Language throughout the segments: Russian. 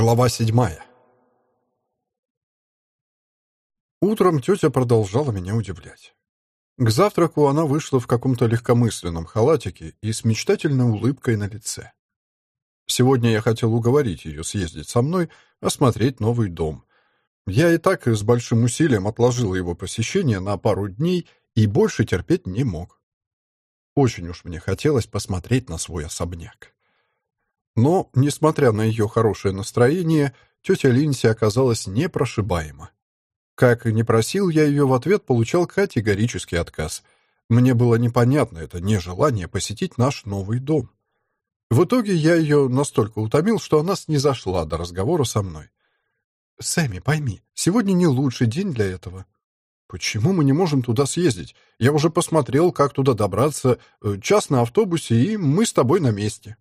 Глава седьмая. Утром тетя продолжала меня удивлять. К завтраку она вышла в каком-то легкомысленном халатике и с мечтательной улыбкой на лице. Сегодня я хотел уговорить ее съездить со мной, осмотреть новый дом. Я и так с большим усилием отложил его посещение на пару дней и больше терпеть не мог. Очень уж мне хотелось посмотреть на свой особняк. Но, несмотря на ее хорошее настроение, тетя Линси оказалась непрошибаема. Как и не просил я ее в ответ, получал категорический отказ. Мне было непонятно это нежелание посетить наш новый дом. В итоге я ее настолько утомил, что она снизошла до разговора со мной. «Сэмми, пойми, сегодня не лучший день для этого». «Почему мы не можем туда съездить? Я уже посмотрел, как туда добраться. Э, час на автобусе, и мы с тобой на месте».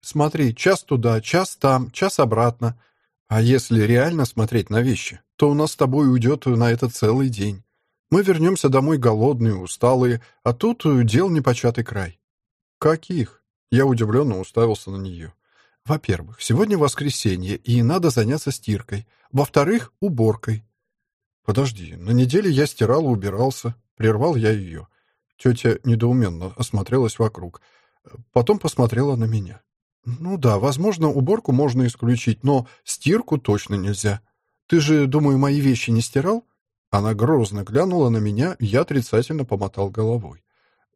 Смотри, час туда, час там, час обратно. А если реально смотреть на вещи, то у нас с тобой уйдет на это целый день. Мы вернемся домой голодные, усталые, а тут дел непочатый край. Каких? Я удивленно уставился на нее. Во-первых, сегодня воскресенье, и надо заняться стиркой. Во-вторых, уборкой. Подожди, на неделе я стирал и убирался. Прервал я ее. Тетя недоуменно осмотрелась вокруг. Потом посмотрела на меня. «Ну да, возможно, уборку можно исключить, но стирку точно нельзя. Ты же, думаю, мои вещи не стирал?» Она грозно глянула на меня, я отрицательно помотал головой.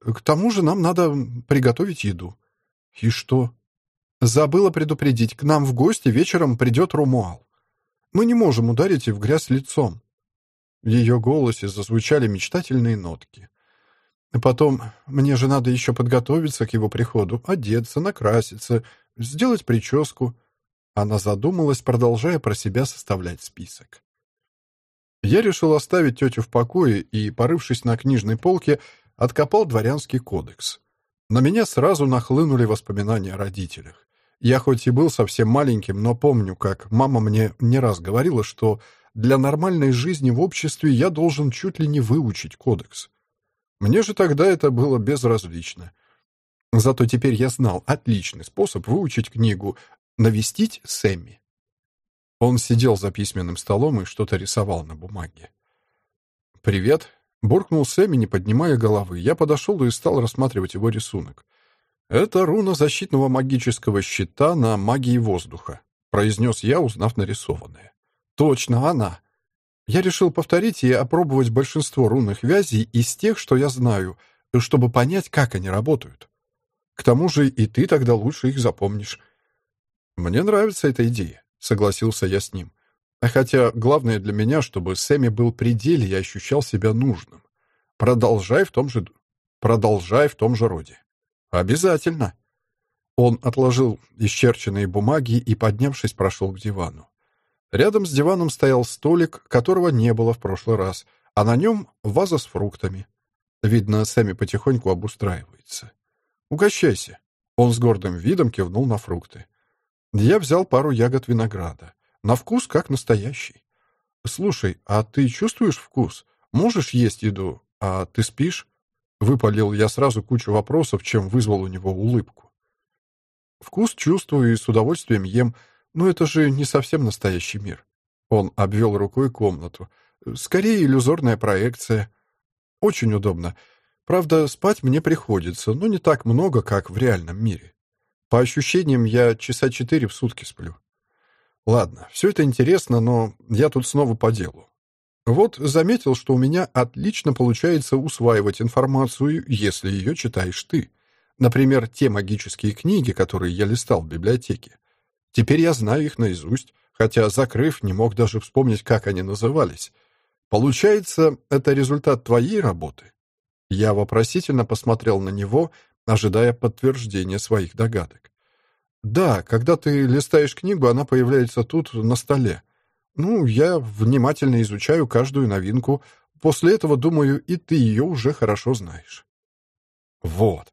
«К тому же нам надо приготовить еду». «И что?» «Забыла предупредить, к нам в гости вечером придет Румуал. Мы не можем ударить и в грязь лицом». В ее голосе зазвучали мечтательные нотки. Потом мне же надо еще подготовиться к его приходу, одеться, накраситься, сделать прическу. Она задумалась, продолжая про себя составлять список. Я решил оставить тетю в покое и, порывшись на книжной полке, откопал дворянский кодекс. На меня сразу нахлынули воспоминания о родителях. Я хоть и был совсем маленьким, но помню, как мама мне не раз говорила, что для нормальной жизни в обществе я должен чуть ли не выучить кодекс. Мне же тогда это было безразлично. Зато теперь я знал отличный способ выучить книгу «Навестить Сэмми». Он сидел за письменным столом и что-то рисовал на бумаге. «Привет», — буркнул Сэмми, не поднимая головы. Я подошел и стал рассматривать его рисунок. «Это руна защитного магического щита на магии воздуха», — произнес я, узнав нарисованное. «Точно она!» Я решил повторить и опробовать большинство рунных вязей из тех, что я знаю, чтобы понять, как они работают. К тому же и ты тогда лучше их запомнишь. Мне нравится эта идея, согласился я с ним. А хотя главное для меня, чтобы Сэмми был при деле и ощущал себя нужным. Продолжай в том же... Продолжай в том же роде. Обязательно. Он отложил исчерченные бумаги и, поднявшись, прошел к дивану. Рядом с диваном стоял столик, которого не было в прошлый раз, а на нем ваза с фруктами. Видно, Сэмми потихоньку обустраивается. «Угощайся». Он с гордым видом кивнул на фрукты. Я взял пару ягод винограда. На вкус как настоящий. «Слушай, а ты чувствуешь вкус? Можешь есть еду? А ты спишь?» Выпалил я сразу кучу вопросов, чем вызвал у него улыбку. «Вкус чувствую и с удовольствием ем. Но это же не совсем настоящий мир. Он обвел рукой комнату. Скорее иллюзорная проекция. Очень удобно. Правда, спать мне приходится, но не так много, как в реальном мире. По ощущениям, я часа четыре в сутки сплю. Ладно, все это интересно, но я тут снова по делу. Вот заметил, что у меня отлично получается усваивать информацию, если ее читаешь ты. Например, те магические книги, которые я листал в библиотеке. Теперь я знаю их наизусть, хотя, закрыв, не мог даже вспомнить, как они назывались. Получается, это результат твоей работы? Я вопросительно посмотрел на него, ожидая подтверждения своих догадок. Да, когда ты листаешь книгу, она появляется тут, на столе. Ну, я внимательно изучаю каждую новинку. После этого, думаю, и ты ее уже хорошо знаешь. Вот.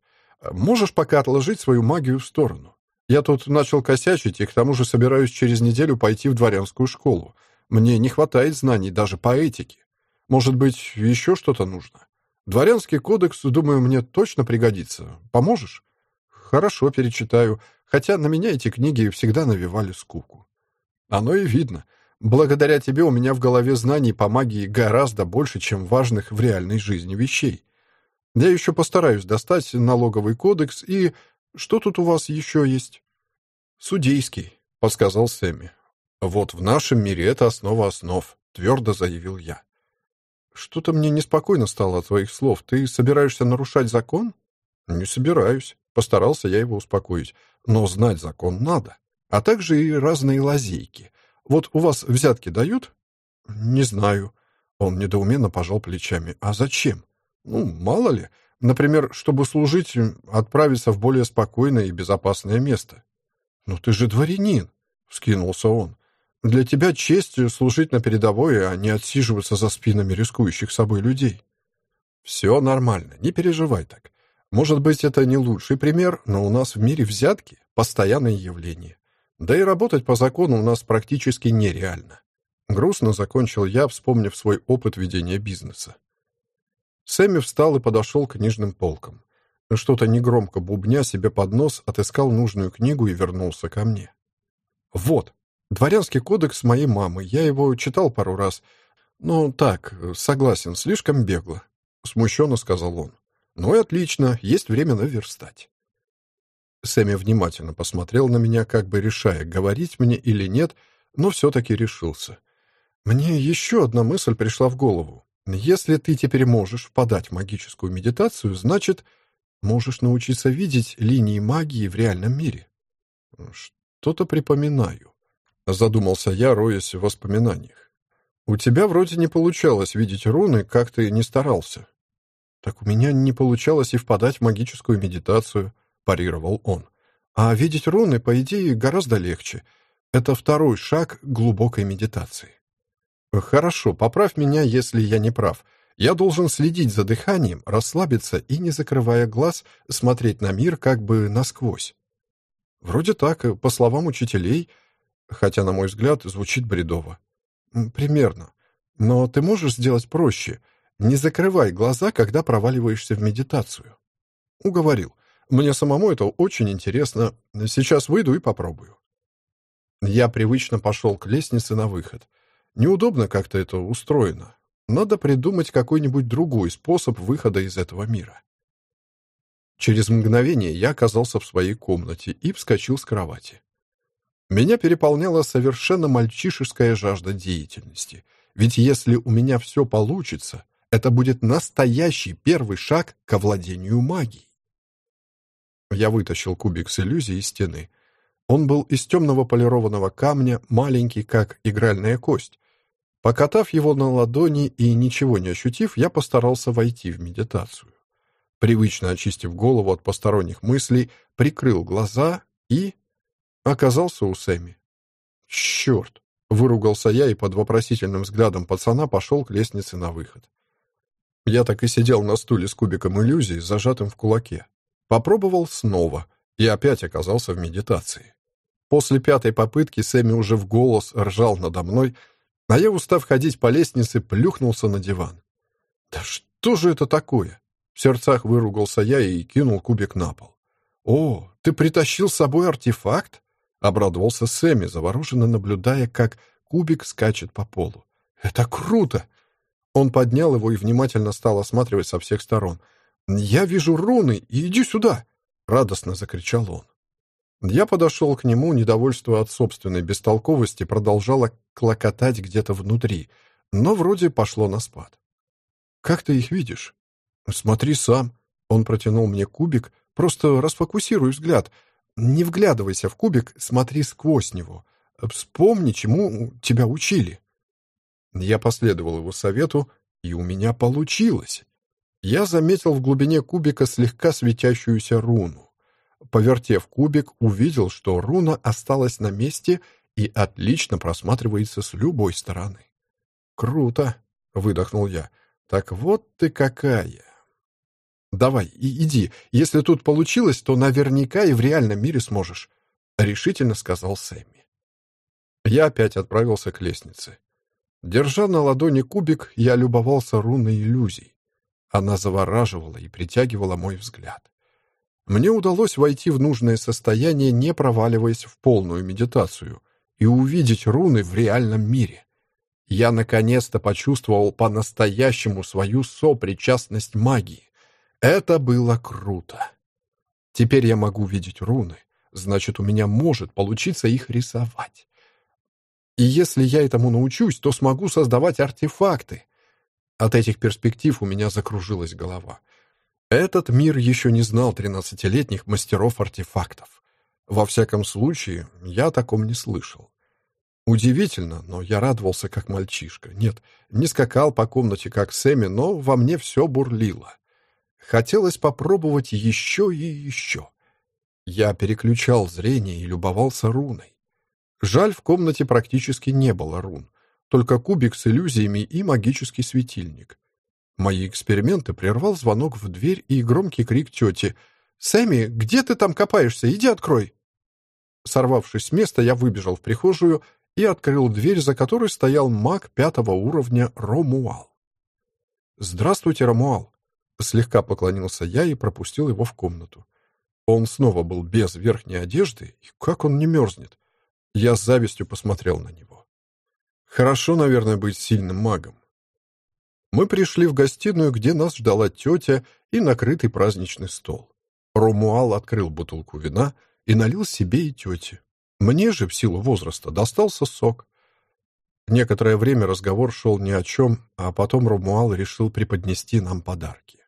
Можешь пока отложить свою магию в сторону. Я тут начал косячить и к тому же собираюсь через неделю пойти в дворянскую школу. Мне не хватает знаний даже по этике. Может быть, еще что-то нужно? Дворянский кодекс, думаю, мне точно пригодится. Поможешь? Хорошо, перечитаю. Хотя на меня эти книги всегда навевали скуку. Оно и видно. Благодаря тебе у меня в голове знаний по магии гораздо больше, чем важных в реальной жизни вещей. Я еще постараюсь достать налоговый кодекс и... Что тут у вас еще есть? Судейский, подсказал Сэмми. Вот в нашем мире это основа основ, твердо заявил я. Что-то мне неспокойно стало от твоих слов. Ты собираешься нарушать закон? Не собираюсь. Постарался я его успокоить. Но знать закон надо. А также и разные лазейки. Вот у вас взятки дают? Не знаю. Он недоуменно пожал плечами. А зачем? Ну, мало ли. Например, чтобы служить, отправиться в более спокойное и безопасное место. «Ну ты же дворянин!» — вскинулся он. «Для тебя честь служить на передовой, а не отсиживаться за спинами рискующих собой людей». «Все нормально, не переживай так. Может быть, это не лучший пример, но у нас в мире взятки — постоянное явление. Да и работать по закону у нас практически нереально». Грустно закончил я, вспомнив свой опыт ведения бизнеса. Сэмми встал и подошел к книжным полкам. Что-то негромко бубня себе под нос, отыскал нужную книгу и вернулся ко мне. «Вот, дворянский кодекс моей мамы. Я его читал пару раз. Ну, так, согласен, слишком бегло», — смущенно сказал он. «Ну и отлично, есть время наверстать». Сэмми внимательно посмотрел на меня, как бы решая, говорить мне или нет, но все-таки решился. Мне еще одна мысль пришла в голову. Если ты теперь можешь впадать в магическую медитацию, значит, можешь научиться видеть линии магии в реальном мире. Что-то припоминаю. Задумался я, роясь в воспоминаниях. У тебя вроде не получалось видеть руны, как ты не старался. Так у меня не получалось и впадать в магическую медитацию, парировал он. А видеть руны, по идее, гораздо легче. Это второй шаг глубокой медитации. Хорошо, поправь меня, если я не прав. Я должен следить за дыханием, расслабиться и, не закрывая глаз, смотреть на мир как бы насквозь. Вроде так, по словам учителей, хотя, на мой взгляд, звучит бредово. Примерно. Но ты можешь сделать проще. Не закрывай глаза, когда проваливаешься в медитацию. Уговорил. Мне самому это очень интересно. Сейчас выйду и попробую. Я привычно пошел к лестнице на выход. Неудобно как-то это устроено. Надо придумать какой-нибудь другой способ выхода из этого мира. Через мгновение я оказался в своей комнате и вскочил с кровати. Меня переполняла совершенно мальчишеская жажда деятельности. Ведь если у меня все получится, это будет настоящий первый шаг к овладению магией. Я вытащил кубик с иллюзией из стены. Он был из темного полированного камня, маленький, как игральная кость, Покатав его на ладони и ничего не ощутив, я постарался войти в медитацию. Привычно очистив голову от посторонних мыслей, прикрыл глаза и... оказался у Сэмми. «Черт!» — выругался я и под вопросительным взглядом пацана пошел к лестнице на выход. Я так и сидел на стуле с кубиком иллюзий, зажатым в кулаке. Попробовал снова и опять оказался в медитации. После пятой попытки Сэмми уже в голос ржал надо мной, а я, устав ходить по лестнице, плюхнулся на диван. «Да что же это такое?» В сердцах выругался я и кинул кубик на пол. «О, ты притащил с собой артефакт?» Обрадовался Сэмми, завороженно наблюдая, как кубик скачет по полу. «Это круто!» Он поднял его и внимательно стал осматривать со всех сторон. «Я вижу руны, иди сюда!» — радостно закричал он. Я подошел к нему, недовольство от собственной бестолковости продолжало клокотать где-то внутри, но вроде пошло на спад. «Как ты их видишь?» «Смотри сам». Он протянул мне кубик. «Просто расфокусируй взгляд. Не вглядывайся в кубик, смотри сквозь него. Вспомни, чему тебя учили». Я последовал его совету, и у меня получилось. Я заметил в глубине кубика слегка светящуюся руну. Повертев кубик, увидел, что руна осталась на месте и отлично просматривается с любой стороны. «Круто!» — выдохнул я. «Так вот ты какая!» «Давай, и иди. Если тут получилось, то наверняка и в реальном мире сможешь», — решительно сказал Сэмми. Я опять отправился к лестнице. Держа на ладони кубик, я любовался рунной иллюзией. Она завораживала и притягивала мой взгляд. Мне удалось войти в нужное состояние, не проваливаясь в полную медитацию, и увидеть руны в реальном мире. Я наконец-то почувствовал по-настоящему свою сопричастность магии. Это было круто. Теперь я могу видеть руны, значит, у меня может получиться их рисовать. И если я этому научусь, то смогу создавать артефакты. От этих перспектив у меня закружилась голова. Этот мир еще не знал тринадцатилетних мастеров артефактов. Во всяком случае, я о таком не слышал. Удивительно, но я радовался как мальчишка. Нет, не скакал по комнате как Сэмми, но во мне все бурлило. Хотелось попробовать еще и еще. Я переключал зрение и любовался руной. Жаль, в комнате практически не было рун, только кубик с иллюзиями и магический светильник. Мои эксперименты прервал звонок в дверь и громкий крик тети. «Сэмми, где ты там копаешься? Иди открой!» Сорвавшись с места, я выбежал в прихожую и открыл дверь, за которой стоял маг пятого уровня Ромуал. «Здравствуйте, Ромуал!» Слегка поклонился я и пропустил его в комнату. Он снова был без верхней одежды, и как он не мерзнет. Я с завистью посмотрел на него. Хорошо, наверное, быть сильным магом. Мы пришли в гостиную, где нас ждала тетя и накрытый праздничный стол. Ромуал открыл бутылку вина и налил себе и тете. Мне же, в силу возраста, достался сок. Некоторое время разговор шел ни о чем, а потом Ромуал решил преподнести нам подарки.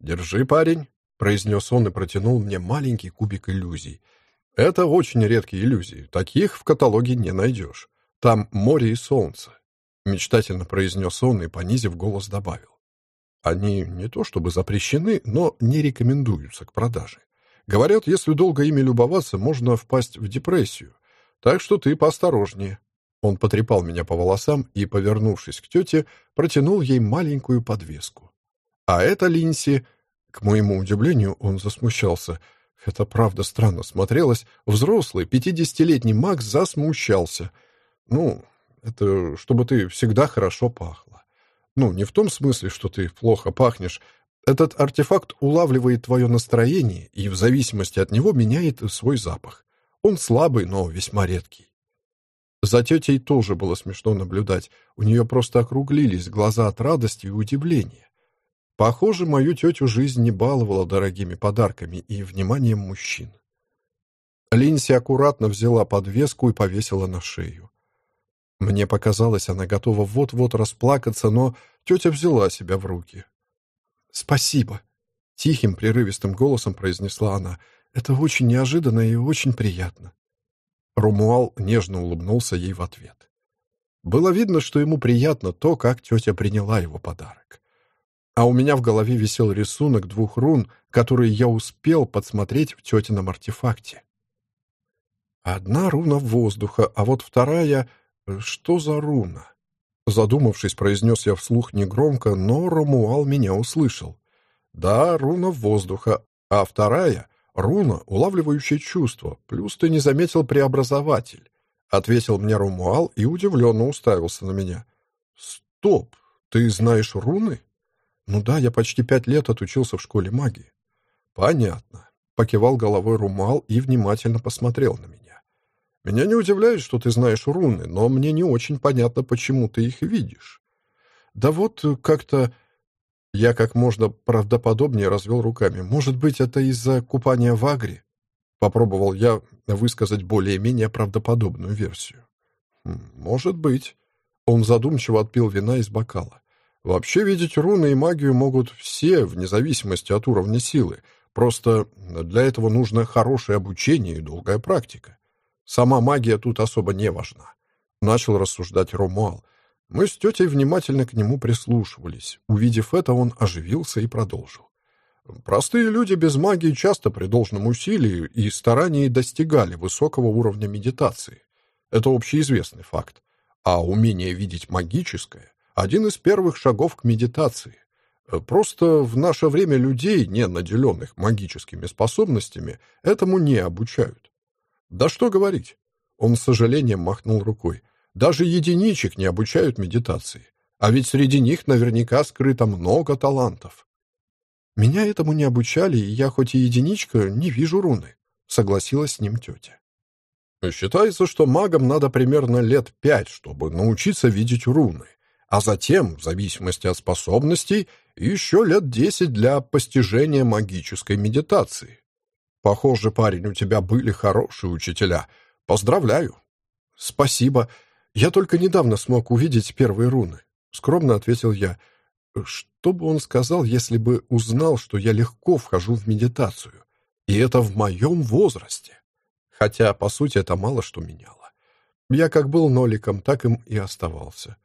«Держи, парень», — произнес он и протянул мне маленький кубик иллюзий — это очень редкие иллюзии. Таких в каталоге не найдешь. Там море и солнце. Мечтательно произнес он и, понизив голос, добавил. Они не то чтобы запрещены, но не рекомендуются к продаже. Говорят, если долго ими любоваться, можно впасть в депрессию. Так что ты поосторожнее. Он потрепал меня по волосам и, повернувшись к тете, протянул ей маленькую подвеску. А это Линси... К моему удивлению, он засмущался — это правда странно смотрелось. Взрослый, пятидесятилетний Макс засмущался. Ну, это чтобы ты всегда хорошо пахла. Ну, не в том смысле, что ты плохо пахнешь. Этот артефакт улавливает твое настроение и в зависимости от него меняет свой запах. Он слабый, но весьма редкий. За тетей тоже было смешно наблюдать. У нее просто округлились глаза от радости и удивления. Похоже, мою тетю жизнь не баловала дорогими подарками и вниманием мужчин. Линси аккуратно взяла подвеску и повесила на шею. Мне показалось, она готова вот-вот расплакаться, но тетя взяла себя в руки. «Спасибо», — тихим, прерывистым голосом произнесла она. «Это очень неожиданно и очень приятно». Румуал нежно улыбнулся ей в ответ. Было видно, что ему приятно то, как тетя приняла его подарок а у меня в голове висел рисунок двух рун, которые я успел подсмотреть в тетином артефакте. Одна руна воздуха, а вот вторая... Что за руна? Задумавшись, произнес я вслух негромко, но Ромуал меня услышал. Да, руна воздуха, а вторая — руна, улавливающая чувство, плюс ты не заметил преобразователь. Ответил мне Ромуал и удивленно уставился на меня. Стоп, ты знаешь руны? «Ну да, я почти пять лет отучился в школе магии». «Понятно», — покивал головой Румал и внимательно посмотрел на меня. «Меня не удивляет, что ты знаешь руны, но мне не очень понятно, почему ты их видишь». «Да вот как-то...» Я как можно правдоподобнее развел руками. «Может быть, это из-за купания в Агре?» Попробовал я высказать более-менее правдоподобную версию. «Хм, «Может быть». Он задумчиво отпил вина из бокала. Вообще видеть руны и магию могут все, вне зависимости от уровня силы. Просто для этого нужно хорошее обучение и долгая практика. Сама магия тут особо не важна. Начал рассуждать Ромуал. Мы с тетей внимательно к нему прислушивались. Увидев это, он оживился и продолжил. Простые люди без магии часто при должном усилии и старании достигали высокого уровня медитации. Это общеизвестный факт. А умение видеть магическое один из первых шагов к медитации. Просто в наше время людей, не наделенных магическими способностями, этому не обучают. Да что говорить. Он с сожалением махнул рукой. Даже единичек не обучают медитации. А ведь среди них наверняка скрыто много талантов. Меня этому не обучали, и я хоть и единичка, не вижу руны, согласилась с ним тетя. Считается, что магам надо примерно лет пять, чтобы научиться видеть руны, а затем, в зависимости от способностей, еще лет десять для постижения магической медитации. Похоже, парень, у тебя были хорошие учителя. Поздравляю. Спасибо. Я только недавно смог увидеть первые руны. Скромно ответил я. Что бы он сказал, если бы узнал, что я легко вхожу в медитацию? И это в моем возрасте. Хотя, по сути, это мало что меняло. Я как был ноликом, так им и оставался.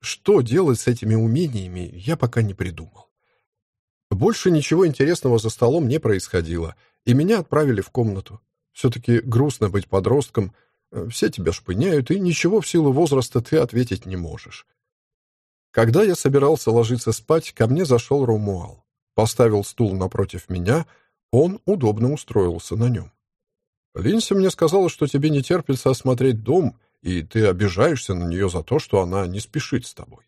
Что делать с этими умениями, я пока не придумал. Больше ничего интересного за столом не происходило, и меня отправили в комнату. Все-таки грустно быть подростком, все тебя шпыняют, и ничего в силу возраста ты ответить не можешь. Когда я собирался ложиться спать, ко мне зашел Ромуал. Поставил стул напротив меня, он удобно устроился на нем. «Линси мне сказала, что тебе не терпится осмотреть дом, и ты обижаешься на нее за то, что она не спешит с тобой».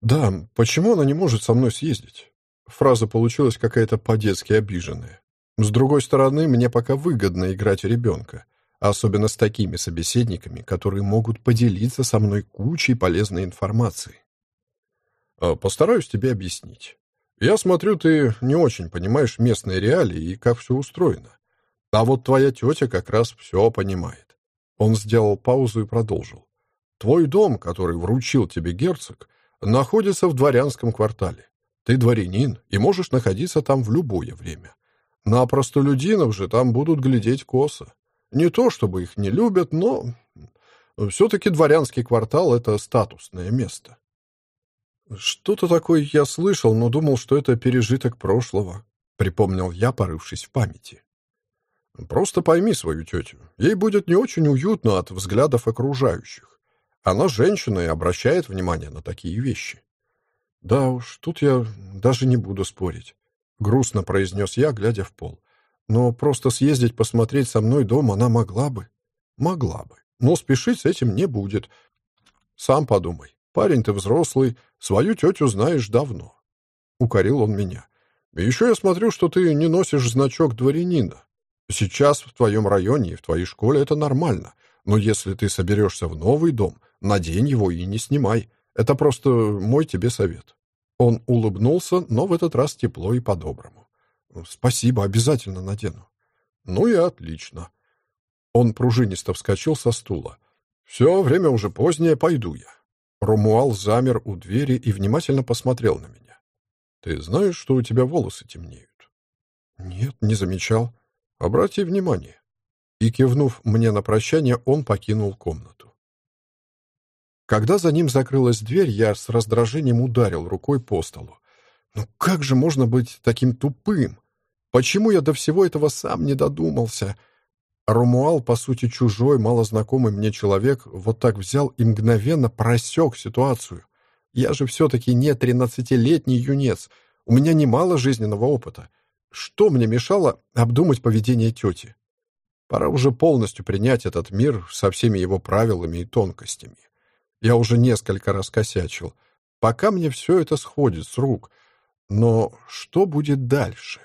«Да, почему она не может со мной съездить?» Фраза получилась какая-то по-детски обиженная. С другой стороны, мне пока выгодно играть ребенка, особенно с такими собеседниками, которые могут поделиться со мной кучей полезной информации. А, постараюсь тебе объяснить. Я смотрю, ты не очень понимаешь местные реалии и как все устроено. А вот твоя тетя как раз все понимает. Он сделал паузу и продолжил. Твой дом, который вручил тебе герцог, находится в дворянском квартале. Ты дворянин и можешь находиться там в любое время. На простолюдинов же там будут глядеть косо. Не то, чтобы их не любят, но все-таки дворянский квартал — это статусное место. «Что-то такое я слышал, но думал, что это пережиток прошлого», — припомнил я, порывшись в памяти. «Просто пойми свою тетю. Ей будет не очень уютно от взглядов окружающих. Она женщина и обращает внимание на такие вещи». «Да уж, тут я даже не буду спорить», — грустно произнес я, глядя в пол. «Но просто съездить посмотреть со мной дом она могла бы». «Могла бы. Но спешить с этим не будет. Сам подумай. Парень ты взрослый, свою тетю знаешь давно. Укорил он меня. И еще я смотрю, что ты не носишь значок дворянина. Сейчас в твоем районе и в твоей школе это нормально. Но если ты соберешься в новый дом, надень его и не снимай. Это просто мой тебе совет. Он улыбнулся, но в этот раз тепло и по-доброму. «Спасибо, обязательно надену». «Ну и отлично». Он пружинисто вскочил со стула. «Все, время уже позднее, пойду я». Ромуал замер у двери и внимательно посмотрел на меня. «Ты знаешь, что у тебя волосы темнеют?» «Нет, не замечал. Обрати внимание». И, кивнув мне на прощание, он покинул комнату. Когда за ним закрылась дверь, я с раздражением ударил рукой по столу. «Ну как же можно быть таким тупым? Почему я до всего этого сам не додумался?» Ромуал, по сути, чужой, малознакомый мне человек, вот так взял и мгновенно просек ситуацию. Я же все-таки не тринадцатилетний юнец, у меня немало жизненного опыта. Что мне мешало обдумать поведение тети? Пора уже полностью принять этот мир со всеми его правилами и тонкостями. Я уже несколько раз косячил. Пока мне все это сходит с рук. Но что будет дальше?